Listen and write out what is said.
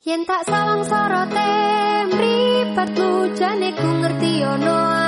Yen tak sawang sorote mripatmu jane ku ngerti ono